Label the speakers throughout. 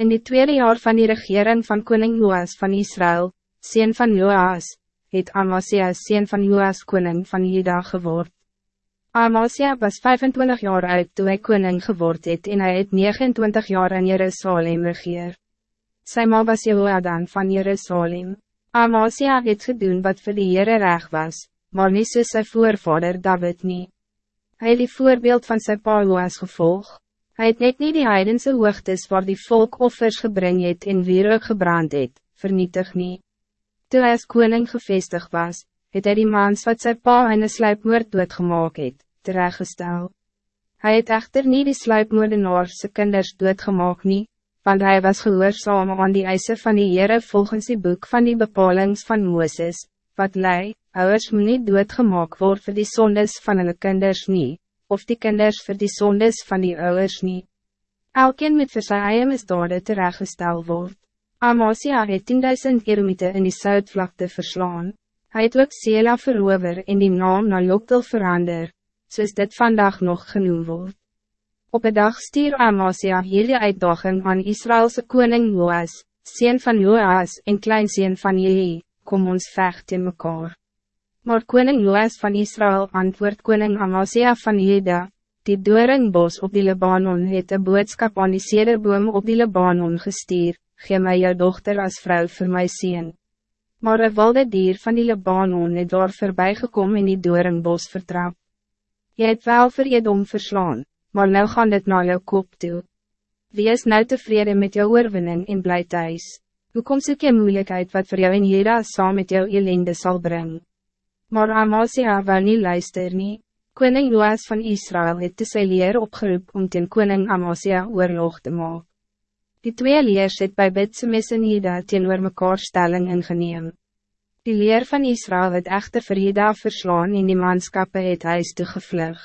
Speaker 1: In die tweede jaar van die regering van koning Joas van Israël, sien van Joas, het Amasia sien van Joas koning van Juda geword. Amasia was 25 jaar oud toen hij koning geword het en hij het 29 jaar in Jerusalem regeer. Sy ma was Jehoadan van Jerusalem. Amasia het gedoen wat voor die Heere reg was, maar niet soos sy voorvader David niet. Hij het die voorbeeld van sy pa Joas gevolg. Hij het net niet die heidense hoogtes waar die volk offers gebring het en weer gebrand het, vernietig niet. Toen hij als koning gevestigd was, het hy die mans wat sy pa in een sluipmoord doodgemaak het, terechtgestel. Hij het echter niet die sluipmoordenaarse kinders doodgemaak nie, want hij was gehoorzaam aan die eisen van die Heere volgens die boek van die bepalings van Mooses, wat lei, ouders moet nie doodgemaak word vir die sondes van hulle kinders nie, of die kinders vir die sondes van die ouders nie. Elkeen moet vir sy eie misdade terechtgestel word. Amasia het 10.000 kilometer in die Zuidvlakte verslaan. Hij het ook Sela verover en die naam na Joktel verander, soos dit vandaag nog genoemd wordt. Op een dag stier Amasia hierdie uitdaging aan Israëlse koning Joas, sien van Joas en kleinseen van Jehi, kom ons vecht in mekaar. Maar koning Joas van Israël antwoord koning Amasia van Jeda, die doringbos op die Libanon het een boodskap aan die sederboom op die Libanon gestuur, gee my jou dochter als vrouw voor my sien maar een wilde dier van die Libanon het daar voorbij gekomen in die doornbos vertrap. Je het wel vir Edom verslaan, maar nou gaan dit naar jou kop toe. Wie is nou tevreden met jou oorwinning en bly thuis? Hoe kom soek jy moeilijkheid wat voor jou in Jeda saam met jou elende zal brengen? Maar Amasia wil nie luister nie. Koning Joas van Israël het te sy leer opgeroep om ten koning Amasia oorlog te maken. Die twee leers het by Bidsemes en Jeda teenoor mekaar stelling ingeneem. Die leer van Israël het echter vir Jeda verslaan en die manskappe het huis toegevlug.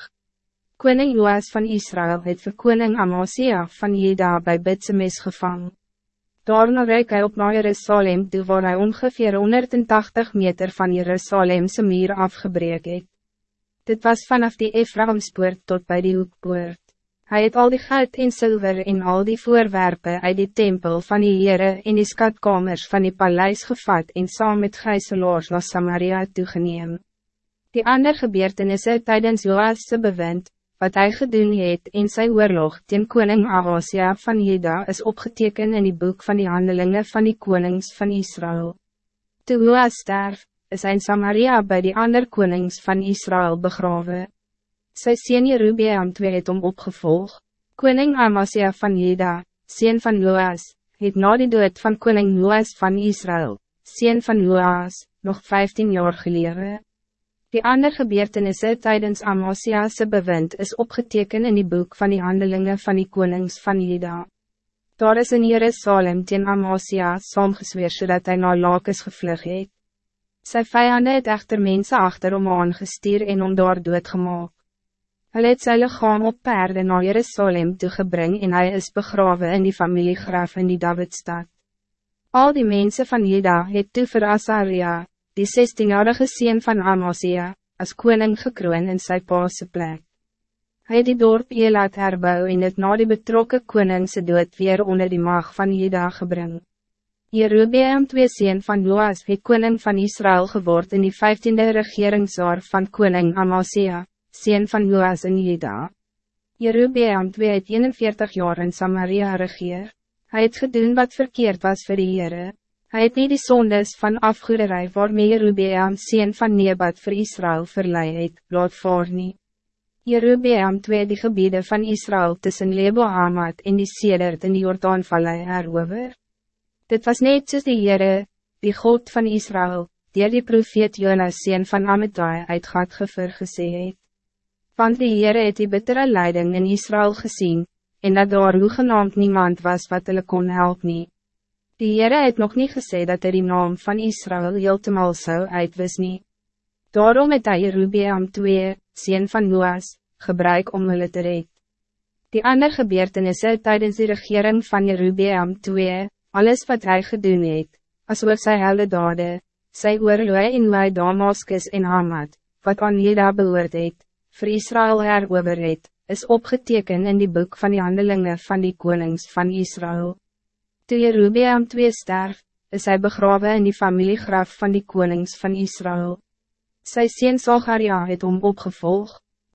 Speaker 1: Koning Joas van Israël het vir koning Amasia van Jeda by Bidsemes gevang. Daarna reik hy op na Jerusalem toe waar hy ongeveer 180 meter van Jerusalemse muur afgebreek het. Dit was vanaf die Ephraimspoort tot bij die hoekpoort. Hij het al die geld en zilver en al die voorwerpen uit die tempel van die Heere en die skatkamers van die paleis gevat en saam met gijzelaars na Samaria toegeneem. Die ander gebeurtenisse tijdens Joas' bewind, wat hij gedoen het in sy oorlog teen koning Ahasia van Juda is opgeteken in die boek van die handelingen van die konings van Israël. Toe Joas sterf, is hy in Samaria bij die ander konings van Israël begraven. Sy sien Jerubeam twee het om opgevolg. Koning Amasia van Juda, sien van Joas, het na die dood van koning Joas van Israël, sien van Joas, nog 15 jaar geleden. Die ander gebeurtenisse tijdens Amasia's bewind is opgeteken in die boek van die handelingen van die konings van Juda. Daar is in Jerusalem teen Amasia saamgesweer zodat hij naar Lakes gevlug het. Sy vijanden het echter mense achter om aangestuur en om daar doodgemaak. Hij het sy lichaam op perde naar Jerusalem toegebring en hij is begraven in die familiegraf in die Davidstad. Al die mensen van Juda het toe vir Asaria, die 16-jarige sien van Amasia, als koning gekroon in sy paase plek. Hy het die dorp Elat herbou en het na die betrokken koningse dood weer onder die mag van Juda gebring. Jerubeam twee sien van Joas het koning van Israël geword in die 15e regeringsjaar van koning Amasia sien van Joas in Juda. Jerubeam 2 het 41 jaar in Samaria regeer. Hij het gedoen wat verkeerd was voor die Heere. Hy het nie die sondes van afgoederij waarmee Jerubeam sien van Nebat voor Israël verlei het, laat voor nie. Jerubeam 2 die gebieden van Israël tussen Lebo Hamad en die Sedert in die Jordaanvallei herover. Dit was net soos die Heere, die God van Israël, die die profeet Jonas sien van Amittai uit God gever gesê het want die Heere het die bittere leiding in Israël gezien, en dat daar hoegenaamd niemand was wat hulle kon help nie. Die Heere het nog niet gesê dat er die naam van Israël heeltemal zou uitwis nie. Daarom het hy Jerubeam 2, sien van Joas, gebruik om hulle te red. Die ander gebeurtenisse tijdens die regering van Jerubeam 2, alles wat hij gedoen het, as ook sy helde dade, sy oorlooi in my Damaskus en Hamad, wat aan Jeda behoort het, voor Israël herover het, is opgeteken in die boek van die handelingen van die konings van Israël. Toe Jerubeam twee sterf, is hij begraven in die familiegraf van die konings van Israël. Sy sien Zacharia het om opgevolgd.